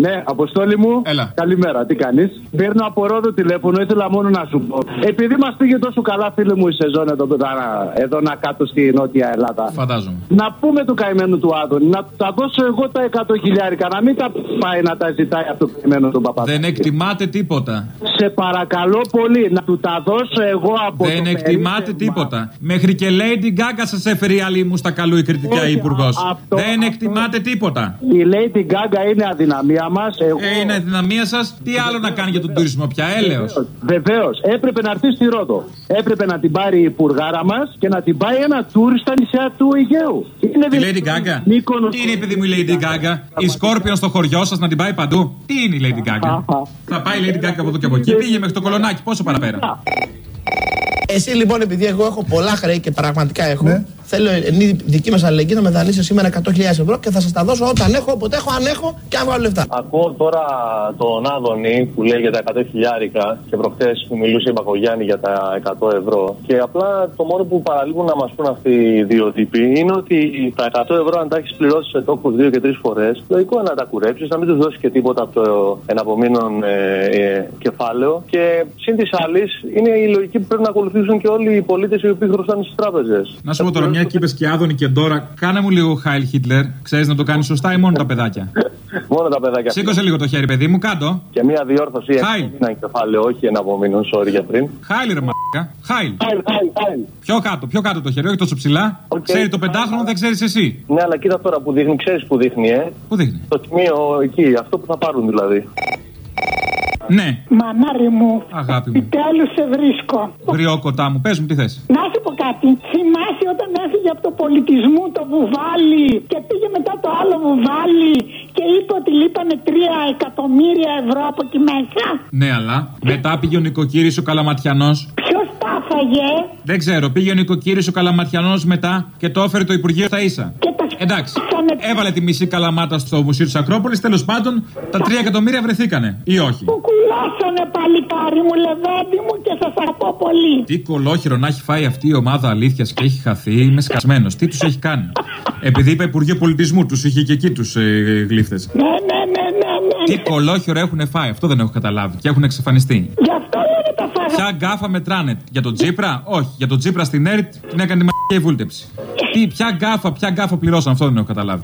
Ναι, αποστόλη μου. Έλα. Καλημέρα, τι κάνεις; Παίρνω από ρόδο τηλέφωνο, ήθελα μόνο να σου πω. Επειδή μας πήγε τόσο καλά, φίλε μου, η σεζόν εδώ, πέρα, εδώ να κάτω στη Νότια Ελλάδα. Φαντάζομαι. Να πούμε του καημένου του Άδωνη, να τα δώσω εγώ τα 100 χιλιάρικα, να μην τα πάει να τα ζητάει από το καημένο του παπά. Δεν εκτιμάτε τίποτα. Σε παρακαλώ πολύ, να του τα δώσω εγώ από Δεν το εκτιμάτε περίπτωμα. τίποτα. Μέχρι και Lady Gaga σας έφερε η άλλη μου στα καλού η κριτικά Όχι, υπουργός. α- αυτό- Δεν αυτό- εκτιμάτε τίποτα. Η Lady Gaga είναι αδυναμία μας. Εγώ... Ε, είναι αδυναμία σας. Τι άλλο να κάνει για τον τουρισμό πια, έλεος; Βεβαίως. Έπρεπε να έρθει στη Ρόδο. Έπρεπε να την πάρει η υπουργάρα μας και να την πάει ένα τουρ στα νησιά του Αιγαίου. Είναι Τη δυνατόν Lady Gaga. Μύκονος- Τι είναι, παιδί μου, η Lady Gaga; Η Σκόρπιον στο χωριό σας να την πάει παντού; Τι είναι η Lady Gaga; Θα πάει η Lady Gaga από εδώ και από εκεί. Πήγε μέχρι το κολονάκι. Πόσο παραπέρα; Εσύ λοιπόν, επειδή εγώ έχω πολλά χρέη και πραγματικά έχω, Ναι. Θέλω εν είδη δική μας αλληλεγγύη να με δανείσει σήμερα 100.000 ευρώ και θα σας τα δώσω όταν έχω, όποτε έχω, αν έχω και αν βγάλω λεφτά. Ακούω τώρα τον Άδωνη που λέει για τα 100 χιλιάρικα και προχθές που μιλούσε η Μπακογιάννη για τα 100 ευρώ. Και απλά το μόνο που παραλείπουν να μας πούν αυτοί οι δύο τύποι είναι ότι τα 100 ευρώ, αν τα έχεις πληρώσει σε τόκους δύο και τρεις φορές, λογικό είναι να τα κουρέψεις, να μην τους δώσεις και τίποτα από το εναπομείνον ε, ε, κεφάλαιο. Και συν της άλλης, είναι η λογική που πρέπει να ακολουθήσουν και όλοι οι πολίτες οι οποίοι χρωστάνε στις τράπεζες. Να σου πω τώρα, μια και είπες και Άδωνη και Ντόρα, κάνε μου λίγο Χάιλ Χίτλερ. Ξέρεις να το κάνεις σωστά ή μόνο τα παιδάκια; Μόνο τα παιδάκια. Σήκωσε λίγο το χέρι, παιδί μου, κάτω. Και μία διόρθωση Χάι. ένα κεφάλαιο, όχι εναπομείνον, sorry για πριν. Χάιλ, ρε μαλάκα. Χάιλ. Χάι, χάι, χάι. Πιο κάτω, πιο κάτω το χέρι, όχι τόσο ψηλά. Οκ. Ξέρει το πεντάχρονο, δεν ξέρεις εσύ. Ναι, αλλά κοίτα τώρα που δείχνει, ξέρεις που δείχνει, ε. Πού δείχνει; Το τιμίο εκεί, αυτό που θα πάρουν δηλαδή. Ναι, Μανάρι μου, αγάπη μου. τέλου σε βρίσκω; Γριόκοτά μου, πες μου τι θες. Να σου πω κάτι. Θυμάσαι όταν έφυγε από το πολιτισμό το βουβάλι και πήγε μετά το άλλο βουβάλι και είπε ότι λείπανε 3 εκατομμύρια ευρώ από εκεί μέσα; Ναι, αλλά μετά πήγε ο νοικοκύρης ο Καλαματιανός. Ποιος τα έφαγε; Δεν ξέρω, πήγε ο νοικοκύρης ο Καλαματιανός μετά και το έφερε το Υπουργείο στα ίσα. και τα Εντάξει. σκάσανε. Έβαλε τη μισή καλαμάτα στο Μουσείο της Ακρόπολης. Τέλος πάντων, τα 3 εκατομμύρια βρεθήκανε. Ή όχι. Που κουλάσανε παλικάρι μου, λεβέντη μου και σας αγαπώ πολύ. Τι κωλόχερο να έχει φάει αυτή η ομάδα αλήθειας και έχει χαθεί. Είμαι σκασμένος. Τι τους έχει κάνει; Επειδή είπα Υπουργείο Πολιτισμού, τους είχε και εκεί τους ε, γλύφτες. Ναι, ναι, ναι, ναι, Τι ναι. κωλόχερο έχουν φάει, αυτό δεν έχω καταλάβει. Και έχουν εξαφανιστεί. Γι' αυτό λένε τα φάγα. Ποια γκάφα μετράνε. Για τον Τσίπρα, όχι. Για τον Τσίπρα στην ΕΡΤ την έκανε τη μαγική Βούλτεψη. Τι, ποια γκάφα, ποια γκάφα πληρώσαν, αυτό δεν έχω καταλάβει.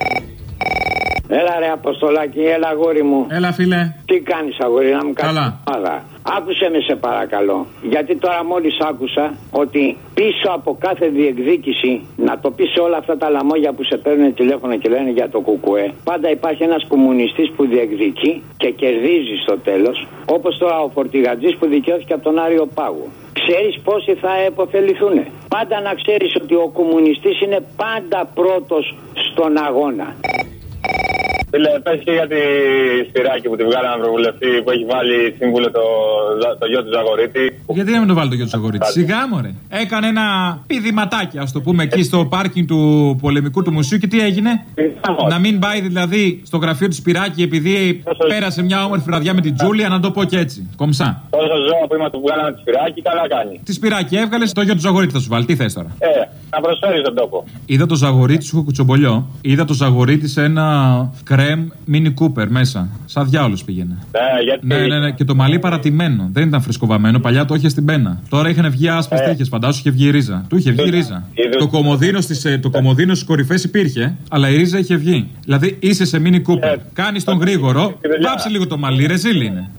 Έλα ρε Αποστολάκη, έλα αγόρι μου. Έλα, φίλε. Τι κάνεις αγόρι, να μου κάνεις Καλά. ομάδα. Άκουσε με σε παρακαλώ. Γιατί τώρα μόλις άκουσα ότι πίσω από κάθε διεκδίκηση, να το πεις σε όλα αυτά τα λαμόγια που σε παίρνουν τηλέφωνο και λένε για το κουκουέ, πάντα υπάρχει ένας κομμουνιστής που διεκδικεί και κερδίζει στο τέλος, όπως τώρα ο Φορτηγατζής που δικαιώθηκε από τον Άριο Πάγο. Ξέρεις πόσοι θα επωφεληθούν. Πάντα να ξέρεις ότι ο κομμουνιστής είναι πάντα πρώτος στον αγώνα. Φίλε, πες και για τη Σπυράκη που τη βγάλανε προβουλευτή που έχει βάλει σύμβουλο το, το γιο του Ζαγορίτη. Γιατί να μην το βάλει το γιο του αγορίτη. Σιγά μωρέ. Έκανε ένα πηδηματάκι, ας το πούμε, εκεί στο πάρκινγκ του πολεμικού του μουσείου και τι έγινε; Να μην πάει δηλαδή στο γραφείο του Σπυράκη επειδή πέρασε μια όμορφη βραδιά με την Τζούλια, να το πω και έτσι. Κομψά. Τόσο ζώα που είμαστε που βγάλανε τη Σπυράκη, καλά κάνει. Τη Σπυράκη έβγαλες, το γιο του Ζαγορίτη θα σου βάλει. Τι θες τώρα; Ε, να προσφέρεις τον τόπο. Είδα το Ζαγορίτη, σου έχω κουτσομπολιό. Είδα το Ζαγορίτη σε ένα κρέμ μίνι κούπερ μέσα. Σαν διάολος πήγαινε. Ναι, γιατί. Ναι, ναι, ναι. Και το μαλλί παρατημένο. Δεν ήταν φρεσκοβαμένο. Παλιά το είχε στην πένα. Τώρα είχαν βγει άσπρες Ε. τρίχες. Φαντάσου είχε βγει η ρίζα. Του είχε βγει η ρίζα. Είδες. Το κομμωδίνο στις, ε, το κομμωδίνο στις κορυφές υπήρχε, αλλά η ρίζα είχε βγει. Δηλαδή είσαι σε μίνι κούπερ. Ε. Κάνεις τον γρήγορο, Και παιδιά. βάψε λίγο το μαλλί, ρεζίλ είναι.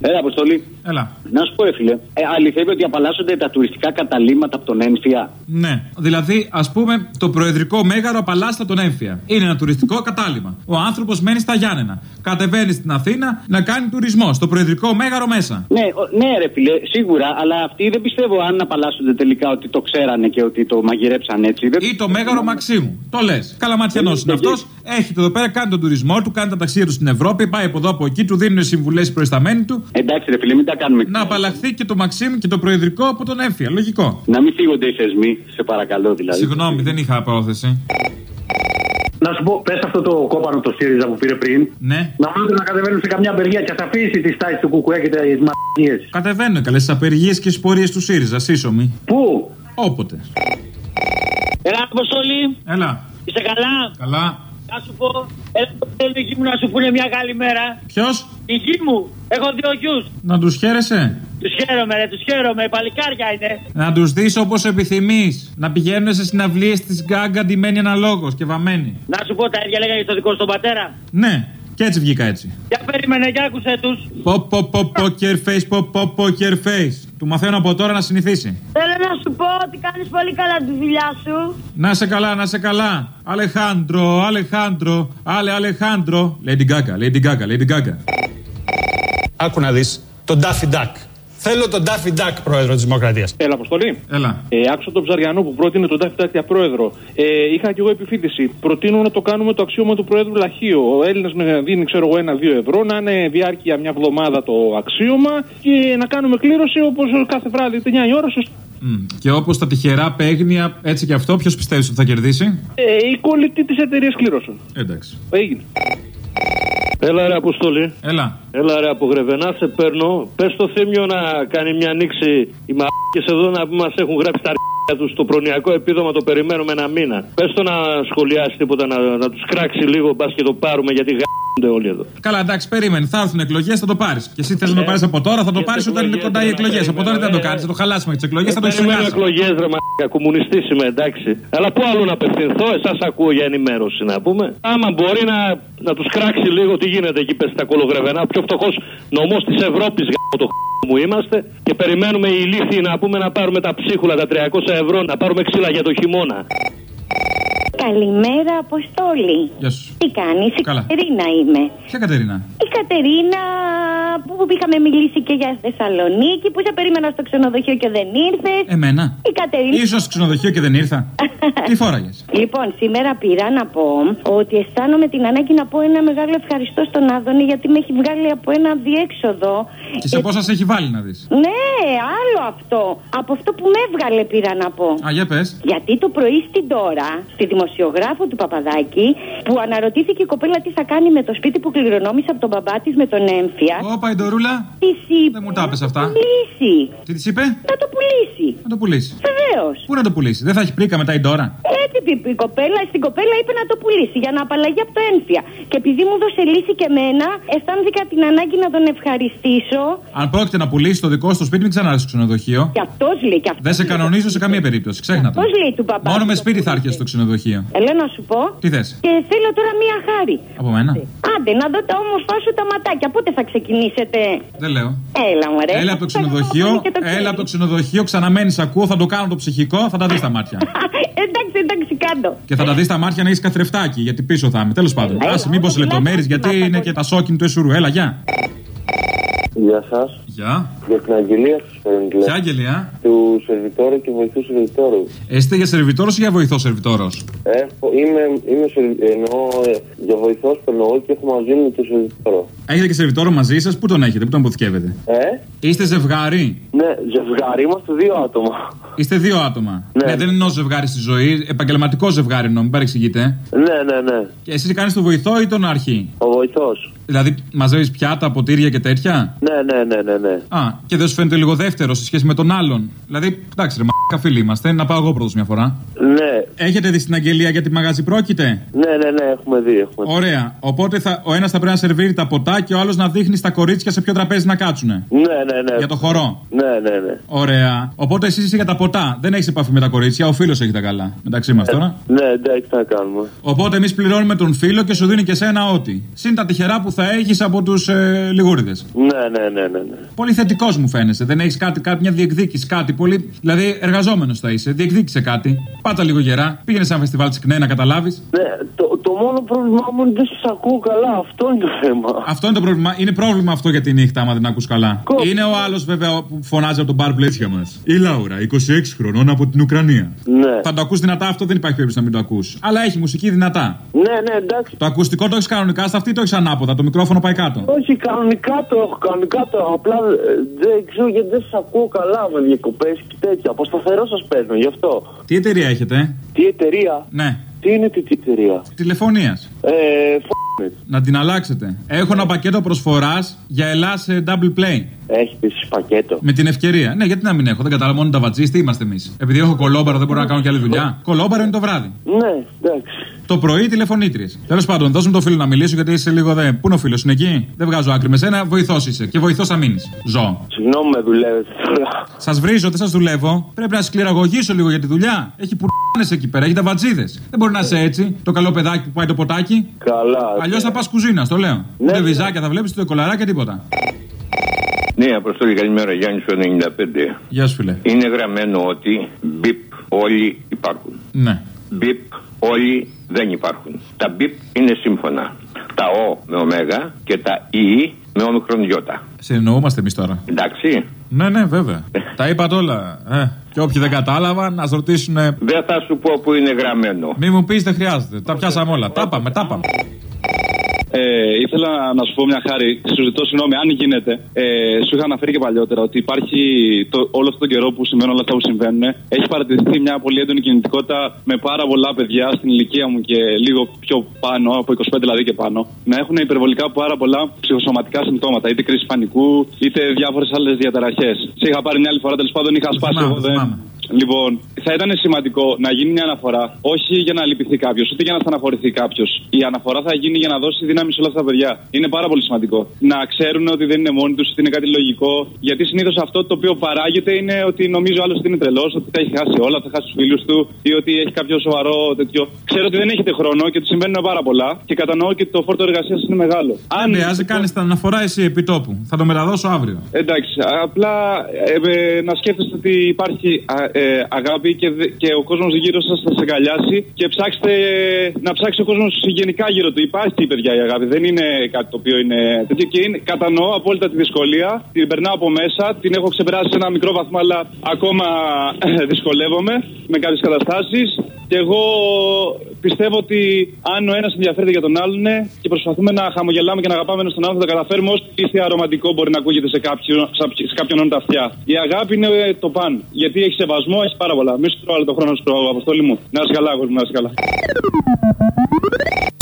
Έλα, Αποστολή. Έλα. Να σου πω, ρε φίλε. Ε, αληθεύει ότι απαλλάσσονται τα τουριστικά καταλήμματα από τον έμφυα. Ναι. Δηλαδή, α πούμε, το προεδρικό μέγαρο απαλλάσσεται τον έμφυα. Είναι ένα τουριστικό κατάλημα. Ο άνθρωπο μένει στα Γιάννενα. Κατεβαίνει στην Αθήνα να κάνει τουρισμό. Στο προεδρικό μέγαρο μέσα. Ναι, ο- ναι, ρε φίλε, σίγουρα, αλλά αυτοί δεν πιστεύω αν απαλλάσσονται τελικά ότι το ξέρανε και ότι το μαγειρέψαν έτσι. Δεν... Ή το μέγαρο Μαξίμου. Το λε. Καλαματιανό είναι αυτό. Έχετε εδώ πέρα, κάνει τον τουρισμό του, κάνει τα ταξίδια του στην Ευρώπη, πάει από εδώ από εκεί, του δίνουν συμβουλέ οι προϊσταμένοι του. Εντάξει, ρε φίλε, μην τα κάνουμε. Να απαλλαχθεί και το Μαξίμου και το προεδρικό από τον έμφυα. Λογικό. Να μην φύγονται οι θεσμοί, σε παρακαλώ δηλαδή. Συγγνώμη, δεν είχα πρόθεση. Να σου πω, πες αυτό το κόπανο το ΣΥΡΙΖΑ που πήρε πριν. Ναι. Να μάθουν να κατεβαίνουν σε καμιά απεργία και α αφήσει τη στάση του Κουκουέ και τις μαγείε. Κατεβαίνουν καλέ στι απεργίες και στι πορείες του ΣΥΡΙΖΑ, σύσσωμοι. Πού; Όποτε. Έλα, Αποστολή, Έλα. είσαι καλά; Καλά. Να σου πω, έλα το γη μου να σου πούνε μια καλή μέρα. Ποιος; Η γη μου, έχω δύο γιους. Να τους χαίρεσαι. Τους χαίρομαι, ρε, τους χαίρομαι. Παλικάρια είναι. Να τους δεις όπως επιθυμείς. Να πηγαίνουν σε συναυλίες της γκάγκα ντυμένοι αναλόγω και βαμμένοι. Να σου πω τα ίδια λέγανε για το δικό σου τον πατέρα. Ναι, και έτσι βγήκα έτσι. Για περίμενε, για άκουσε τους. Πο πο πο poker face, πο πο poker face. Του μαθαίνω από τώρα να συνηθίσει. Θέλω να σου πω ότι κάνεις πολύ καλά τη δουλειά σου. Να σε καλά, να σε καλά. Αλεχάντρο, Αλεχάντρο, Αλε Αλεχάντρο. Lady Gaga, Lady Gaga, Lady Gaga. Άκου να δεις, τον Daffy Duck. Θέλω τον Daffy Duck, πρόεδρο της Δημοκρατίας. Έλα, Αποστολή. Έλα. Ε, άκουσα τον Ψαριανό που πρότεινε τον Τάφη Τάκια πρόεδρο. Ε, είχα και εγώ επιφύτηση. Προτείνω να το κάνουμε το αξίωμα του πρόεδρου Λαχείο. Ο Έλληνας με δίνει, ξέρω εγώ, ένα-δύο ευρώ, να είναι διάρκεια μια εβδομάδα το αξίωμα και να κάνουμε κλήρωση όπως κάθε βράδυ, 9 η ώρα. Σωστά. Μμ. Και όπως τα τυχερά παίγνια, έτσι και αυτό, ποιος πιστεύεις ότι θα κερδίσει; Ε, η κολλητή της εταιρείας κλήρωσεων. Εντάξει. Έγινε. Έλα ρε Αποστολή. Έλα. Έλα ρε από Γρεβενά, σε παίρνω. Πες στο θύμιο να κάνει μια ανοίξη. Οι μαλάκες εδώ να μας έχουν γράψει τα αρχαία τους στο προνοιακό επίδομα. Το περιμένουμε ένα μήνα. Πες το να σχολιάσει τίποτα, να, να τους κράξει λίγο. Μπας και το πάρουμε γιατί γάμονται όλοι εδώ. Καλά, εντάξει, περίμενε. Θα έρθουν εκλογές, θα το πάρεις. Και εσύ θες να το πάρεις από τώρα, θα το πάρεις όταν είναι κοντά οι εκλογές. Από τώρα δεν θα το κάνεις, θα το χαλάσουμε τις εκλογές, θα το Περιμένω εξηγάσει. εκλογές, ρε μαλάκα, κομμουνιστής είμαι, εντάξει. Αλλά πού άλλο να απευθυνθώ, εσάς ακούω για ενημέρωση να πούμε. Άμα μπορεί να, να τους κράξει λίγο τι γίνεται εκεί πες στα κολογρεβενά. Πιο φτωχός νομός της Ευρώπης γάμο το μου είμαστε και περιμένουμε οι ηλίθιοι να πούμε να πάρουμε τα ψίχουλα, τα 300 ευρώ, να πάρουμε ξύλα για το χειμώνα. Καλημέρα, Αποστόλη. Γεια σου. Τι κάνεις, η Καλά. Κατερίνα είμαι. Ποια Κατερίνα; Η Κατερίνα που είχαμε μιλήσει και για Θεσσαλονίκη, που σε περίμενα στο ξενοδοχείο και δεν ήρθες. Εμένα. Η Κατερίνα. Ίσως στο ξενοδοχείο και δεν ήρθα. Τι φόραγες; Λοιπόν, σήμερα πήρα να πω ότι αισθάνομαι την ανάγκη να πω ένα μεγάλο ευχαριστώ στον Άδωνη γιατί με έχει βγάλει από ένα διέξοδο. Και σε πόσα σε έχει βάλει να δεις; Ναι, άλλο αυτό. Από αυτό που με έβγαλε πήρα να πω. Α, για πες. Γιατί το πρωί στην τώρα, στη δημοσιογράφο του Παπαδάκη, που αναρωτήθηκε η κοπέλα τι θα κάνει με το σπίτι που κληρονόμησε από τον μπαμπά της με τον έμφυα. Όπα, η Ντορούλα. Τη είπε. Δεν μου τα πες αυτά. Να το πουλήσει. Τι της είπε; Να το πουλήσει. Να το πουλήσει. Βεβαίως. Πού να το πουλήσει, δεν θα έχει πρίκα μετά η Ντόρα; Έτσι είπε η κοπέλα, στην κοπέλα είπε να το πουλήσει για να απαλλαγεί από το έμφυα. Και επειδή μου δώσε λύση και εμένα, αισθάνθηκα την ανάγκη να τον ευχαριστήσω. Αν πρόκειται να πουλήσει το δικό σου το σπίτι, μην ξανάρθεις στο ξενοδοχείο. Και αυτός λέει. Και αυτός Δεν σε κανονίζω σε καμία περίπτωση. Ξέχνα το. Πώ λέει του παπά. Μόνο με του σπίτι το θα έρχεσαι στο ξενοδοχείο. Έλα να σου πω. Τι θες; Και θέλω τώρα μία χάρη. Από μένα; Άντε, να δω τα όμορφά σου τα ματάκια. Πότε θα ξεκινήσετε; Δεν λέω. Έλα, μωρέ. Έλα από το Θα κάνω ξενοδοχείο, και το ξέρεις. έλα από το ξενοδοχείο, ξαναμένεις, ακούω, θα το κάνω το ψυχικό, θα τα δεις τα μάτια. εντάξει, εντάξει, κάτω. Και θα τα δεις τα μάτια να έχεις καθρεφτάκι, γιατί πίσω θα είμαι. Τέλος πάντων. Έλα, Άσε, μήπως έλα, λεπτομέρειες, έλα, γιατί έλα, είναι και τα σόκιν του Εσουρού. Έλα, γεια. Γεια σας. Γεια. Για την αγγελία σα παίρνω τηλέφωνο. Ποια αγγελία; Του σερβιτόρου και βοηθού σερβιτόρου. Είστε για σερβιτόρος ή για βοηθό σερβιτόρος; Έχω, είμαι, είμαι σερ- εννοώ ε, για βοηθός παίρνω εγώ και έχω μαζί μου το σερβιτόρο. Έχετε και σερβιτόρο μαζί σας, πού τον έχετε, πού τον αποθηκεύετε; Ε, Είστε ζευγάρι; ναι, ζευγάρι είμαστε δύο άτομα. Είστε δύο άτομα. Ναι. δεν εννοώ ζευγάρι στη ζωή, επαγγελματικό ζευγάρι εννοώ, μην παρεξηγείτε. Ναι, ναι, ναι. Και εσύ κάνεις τον βοηθό ή τον αρχή; Ο βοηθός. Δηλαδή μαζεύεις πιάτα, ποτήρια και τέτοια; Ναι, ναι, ναι, ναι, ναι. Α, και δεν σου φαίνεται λίγο δεύτερο σε σχέση με τον άλλον; Δηλαδή, εντάξει, ρε μα φίλοι είμαστε, να πάω εγώ πρώτος μια φορά. Ναι, Έχετε δει στην αγγελία για τη μαγαζί πρόκειται; ναι, ναι, ναι, έχουμε δει. Έχουμε δει. Ωραία. Οπότε θα, ο ένας θα πρέπει να σερβίρει τα ποτά και ο άλλος να δείχνει στα κορίτσια σε ποιο τραπέζι να κάτσουνε. Ναι, ναι, ναι. Για το χορό. Ναι, ναι, ναι. Ωραία. Οπότε εσύ είσαι για τα ποτά. Δεν έχεις επαφή με τα κορίτσια. Ο φίλος έχει τα καλά. Μεταξύ μας τώρα. Ναι, εντάξει, τι να κάνουμε. Οπότε εμείς πληρώνουμε τον φίλο και σου δίνει και σένα ό,τι. Συν τα τυχερά που θα έχεις από τους ε, λιγούριδες. Ναι, ναι, ναι, ναι. ναι. Πολύ θετικός μου φαίνεσαι. Δεν έχεις κάτι, κάτι, μια διεκδίκηση, κάτι πολύ. Δηλαδή, εργαζόμενος θα είσαι. Διεκδίκησε κάτι. Πάτα λίγο γερά. Πήγαινε σε ένα φεστιβάλ της ΚΝΕ να καταλάβεις. Ναι, το, το μόνο πρόβλημά μου είναι ότι δεν σας ακούω καλά. Αυτό είναι το θέμα. Αυτό είναι το πρόβλημα. Είναι πρόβλημα αυτό για τη νύχτα, άμα δεν ακούς καλά. Κο- Είναι ο άλλος βέβαια που φωνάζει από τον μπαρ πλαίσια μας. Η Λάουρα, 26 χρονών από την Ουκρανία. Ναι. Θα το ακούς δυνατά αυτό, δεν υπάρχει περίπτωση να μην το ακούς. Αλλά έχει μουσική δυνατά. Ναι, ναι, εντάξει. Το ακουστικό το έχεις κανονικά, στα αυτή το έχεις ανάποδα. Το μικρόφωνο πάει κάτω. Όχι, κανονικά το έχω, κανονικά το έχω. Απλά ε, δεν ξέρω γιατί δεν σας ακούω καλά με διακοπές και τέτοια. Από σταθερό σας παίρνω, γι' αυτό. Τι εταιρεία έχετε, Τι εταιρεία, Ναι, τι είναι τι, τι εταιρεία; τηλεφωνίας. Ε, f***ed. Να την αλλάξετε. Έχω ένα πακέτο προσφοράς για Ελλάς σε double play. Έχεις πει πακέτο. Με την ευκαιρία. Ναι, γιατί να μην έχω. Δεν κατάλαβα μόνο τα βατζή, τι είμαστε εμείς. Επειδή έχω κολόμπαρο, δεν μπορώ να κάνω και άλλη δουλειά. Κολόμπαρο είναι το βράδυ. Ναι, εντάξει. Το πρωί τηλεφωνήτριες. Τέλος πάντων, δώσ' μου το φίλο να μιλήσω γιατί είσαι λίγο δε. Πού είναι ο φίλος, είναι εκεί; Δεν βγάζω άκρη με σένα, βοηθός είσαι. Και βοηθός θα μείνεις. Ζω. Συγγνώμη, με δουλεύεις. Σας βρίζω, δεν σας δουλεύω. Πρέπει να σκληραγωγήσω λίγο για τη δουλειά. Έχει πουρνάνε εκεί πέρα, έχει τα βατζίδε. Δεν μπορεί να είσαι έτσι. Το καλό παιδάκι που πάει το ποτάκι. Καλά. Αλλιώς θα πας κουζίνα, το λέω. Ναι. Δεν βυζάκια θα βλέπεις, το κολαράκια τίποτα. Ναι, Αποστόλη, καλημέρα. Γιάννη σου 95. Γεια σου, φίλε. Είναι γραμμένο ότι μπιπ όλοι υπάρχουν. Ναι. Μπιπ όλοι δεν υπάρχουν. Τα μπιπ είναι σύμφωνα. Τα ο με ωμέγα και τα ι με όμικρον γιώτα. Συνεννοούμαστε εμείς τώρα. Εντάξει. Ναι, ναι, βέβαια. Τα είπατε όλα. Ε. Και όποιοι δεν κατάλαβαν, ας ρωτήσουν. Δεν θα σου πω που είναι γραμμένο. Μη μου πεις, δεν χρειάζεται. Τα πιάσαμε όλα. Τα πάμε, τα πάμε. Ε, ήθελα να σου πω μια χάρη. Σου ζητώ συγγνώμη, αν γίνεται. Ε, σου είχα αναφέρει και παλιότερα ότι υπάρχει το, όλο αυτόν τον καιρό που συμβαίνουν όλα αυτά που συμβαίνουν. Έχει παρατηρηθεί μια πολύ έντονη κινητικότητα με πάρα πολλά παιδιά στην ηλικία μου και λίγο πιο πάνω, από 25 δηλαδή και πάνω, να έχουν υπερβολικά πάρα πολλά ψυχοσωματικά συμπτώματα. Είτε κρίση πανικού, είτε διάφορες άλλες διαταραχές. Σε είχα πάρει μια άλλη φορά, τέλος πάντων είχα σπάσει εγώ. Δεν... Λοιπόν, θα ήταν σημαντικό να γίνει μια αναφορά, όχι για να λυπηθεί κάποιος, ούτε για να στεναχωρηθεί κάποιος. Η αναφορά θα γίνει για να δώσει δύναμη σε όλα αυτά τα παιδιά. Είναι πάρα πολύ σημαντικό. Να ξέρουν ότι δεν είναι μόνοι τους, ότι είναι κάτι λογικό. Γιατί συνήθως αυτό το οποίο παράγεται είναι ότι νομίζω άλλος ότι είναι τρελός, ότι τα έχει χάσει όλα, θα χάσει τους φίλους του ή ότι έχει κάποιο σοβαρό τέτοιο. Ξέρω ότι δεν έχετε χρόνο και ότι συμβαίνουν πάρα πολλά και κατανοώ και το φόρτο εργασίας είναι μεγάλο. Αν χρειάζεται, κάνεις την αναφορά εσύ επί τόπου. Θα το μεταδώσω αύριο. Εντάξει, απλά ε, ε, να σκέφτεστε ότι υπάρχει α, ε, αγάπη και, δε- και ο κόσμος γύρω σας θα σε αγκαλιάσει και ψάξτε να ψάξει ο κόσμος γενικά γύρω του. Υπάρχει παιδιά η αγάπη, δεν είναι κάτι το οποίο είναι τέτοιο και είναι, κατανοώ απόλυτα τη δυσκολία. Την περνάω από μέσα, την έχω ξεπεράσει σε ένα μικρό βαθμό, αλλά ακόμα ε, δυσκολεύομαι με κάποιες καταστάσεις. Και εγώ πιστεύω ότι αν ο ένας ενδιαφέρεται για τον άλλον ε, και προσπαθούμε να χαμογελάμε και να αγαπάμε ένας τον άλλον, θα τα καταφέρουμε όσο ήθια αρωματικό μπορεί να ακούγεται σε κάποιον, σε κάποιον όντα αυτιά. Η αγάπη είναι ε, το παν. Γιατί έχει σεβασμό, έχει πάρα πολλά. Μη σου τρώω άλλο το χρόνο σου, Αποστόλη μου. Να είσαι καλά, κόσμο, να είσαι καλά.